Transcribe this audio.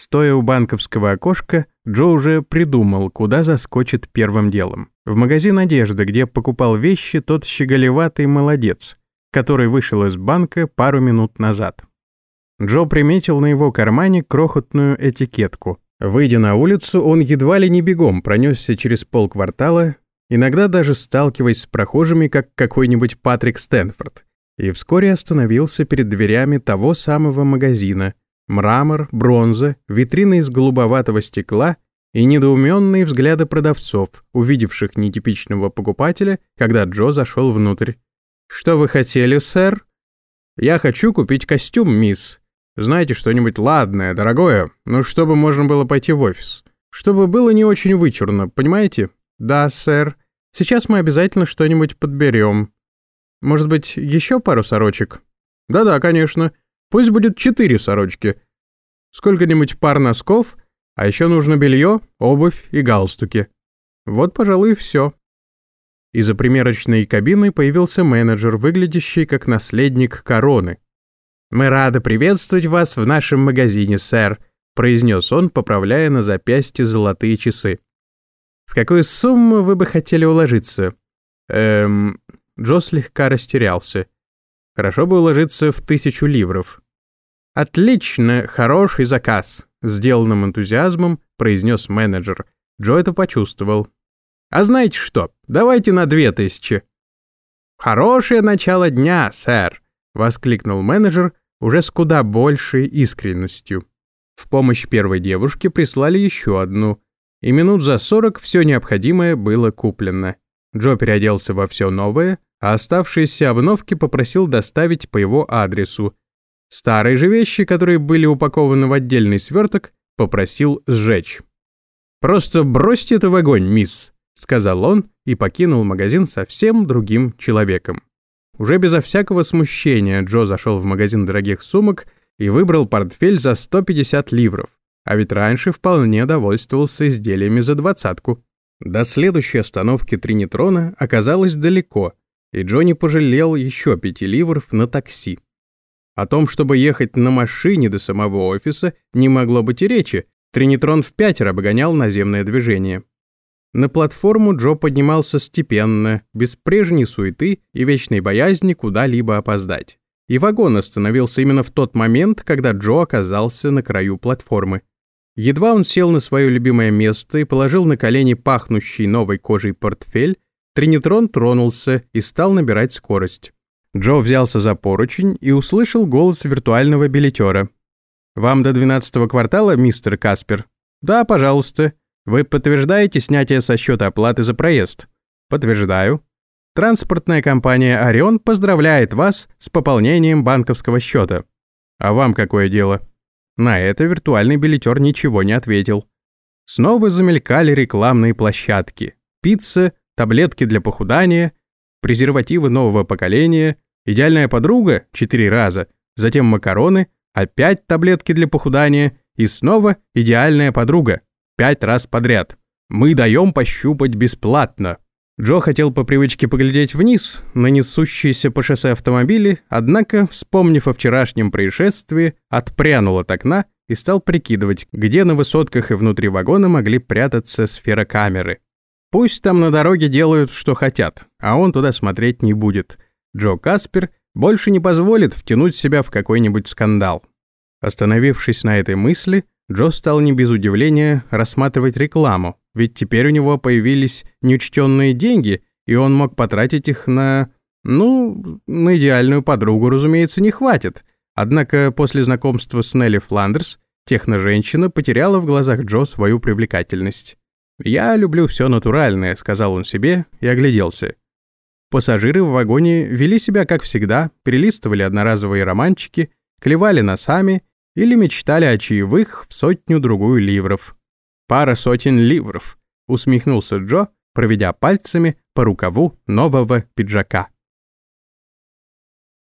Стоя у банковского окошка, Джо уже придумал, куда заскочит первым делом. В магазин одежды, где покупал вещи тот щеголеватый молодец, который вышел из банка пару минут назад. Джо приметил на его кармане крохотную этикетку. Выйдя на улицу, он едва ли не бегом пронесся через полквартала, иногда даже сталкиваясь с прохожими, как какой-нибудь Патрик Стэнфорд, и вскоре остановился перед дверями того самого магазина. Мрамор, бронза, витрины из голубоватого стекла и недоуменные взгляды продавцов, увидевших нетипичного покупателя, когда Джо зашел внутрь. «Что вы хотели, сэр?» «Я хочу купить костюм, мисс. Знаете, что-нибудь ладное, дорогое, но чтобы можно было пойти в офис. Чтобы было не очень вычурно, понимаете?» «Да, сэр. Сейчас мы обязательно что-нибудь подберем. Может быть, еще пару сорочек?» «Да-да, конечно. Пусть будет четыре сорочки. Сколько-нибудь пар носков, а еще нужно белье, обувь и галстуки. Вот, пожалуй, все. Из-за примерочной кабины появился менеджер, выглядящий как наследник короны. «Мы рады приветствовать вас в нашем магазине, сэр», произнес он, поправляя на запястье золотые часы. «В какую сумму вы бы хотели уложиться?» «Эм...» Джо слегка растерялся. Хорошо бы уложиться в тысячу ливров. «Отлично, хороший заказ», — сделанным энтузиазмом произнес менеджер. Джо это почувствовал. «А знаете что, давайте на две тысячи». «Хорошее начало дня, сэр», — воскликнул менеджер уже с куда большей искренностью. В помощь первой девушке прислали еще одну, и минут за сорок все необходимое было куплено. Джо переоделся во все новое, а оставшиеся обновки попросил доставить по его адресу. Старые же вещи, которые были упакованы в отдельный сверток, попросил сжечь. «Просто бросьте это в огонь, мисс», — сказал он и покинул магазин совсем другим человеком. Уже безо всякого смущения Джо зашел в магазин дорогих сумок и выбрал портфель за 150 ливров, а ведь раньше вполне довольствовался изделиями за двадцатку. До следующей остановки Тринитрона оказалось далеко, и Джонни пожалел еще пяти ливров на такси. О том, чтобы ехать на машине до самого офиса, не могло быть и речи. Тринитрон в пятеро обгонял наземное движение. На платформу Джо поднимался степенно, без прежней суеты и вечной боязни куда-либо опоздать. И вагон остановился именно в тот момент, когда Джо оказался на краю платформы. Едва он сел на свое любимое место и положил на колени пахнущий новой кожей портфель, Тринитрон тронулся и стал набирать скорость. Джо взялся за поручень и услышал голос виртуального билетера. «Вам до двенадцатого квартала, мистер Каспер?» «Да, пожалуйста. Вы подтверждаете снятие со счета оплаты за проезд?» «Подтверждаю». Транспортная компания «Орион» поздравляет вас с пополнением банковского счета. А вам какое дело? На это виртуальный билетер ничего не ответил. Снова замелькали рекламные площадки. Пицца, таблетки для похудания, презервативы нового поколения, идеальная подруга – четыре раза, затем макароны, опять таблетки для похудания и снова идеальная подруга – пять раз подряд. Мы даем пощупать бесплатно. Джо хотел по привычке поглядеть вниз на несущиеся по шоссе автомобили, однако, вспомнив о вчерашнем происшествии, отпрянул от окна и стал прикидывать, где на высотках и внутри вагона могли прятаться сферокамеры. Пусть там на дороге делают, что хотят, а он туда смотреть не будет. Джо Каспер больше не позволит втянуть себя в какой-нибудь скандал. Остановившись на этой мысли, Джо стал не без удивления рассматривать рекламу, ведь теперь у него появились неучтенные деньги, и он мог потратить их на... Ну, на идеальную подругу, разумеется, не хватит. Однако после знакомства с Нелли Фландерс техноженщина потеряла в глазах Джо свою привлекательность. «Я люблю все натуральное», — сказал он себе и огляделся. Пассажиры в вагоне вели себя как всегда, перелистывали одноразовые романчики, клевали носами или мечтали о чаевых в сотню-другую ливров. «Пара сотен ливров», — усмехнулся Джо, проведя пальцами по рукаву нового пиджака.